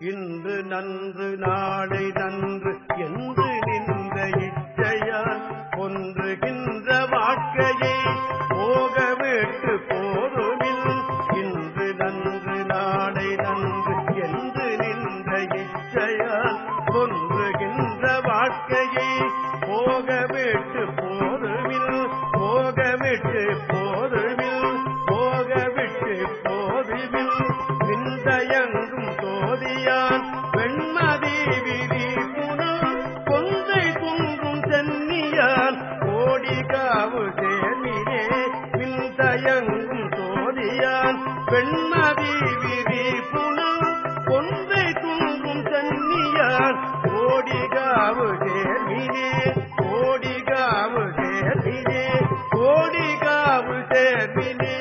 இன்று நன்று நாளை நன்று என்று நின்ற இச்சையால் கொன்றுகின்ற வாழ்க்கையை போக விட்டு போதுமில். இன்று நன்று நாளை நன்று என்று நின்ற இச்சையால் கொன்றுகின்ற வாழ்க்கையை போக விட்டு போதுமில். போக விட்டு போதுமில் போக விட்டு போதுமில். கோடியான் கோடி காவு சேமிரே மின் தயங்கும் சோதியான். பெண்மதி விதி புனம் கொன்றை தூங்கும் தன்னியான் கோடி காவு சேமிரே கோடி காவு சேமிரே கோடி காவு சேமிரே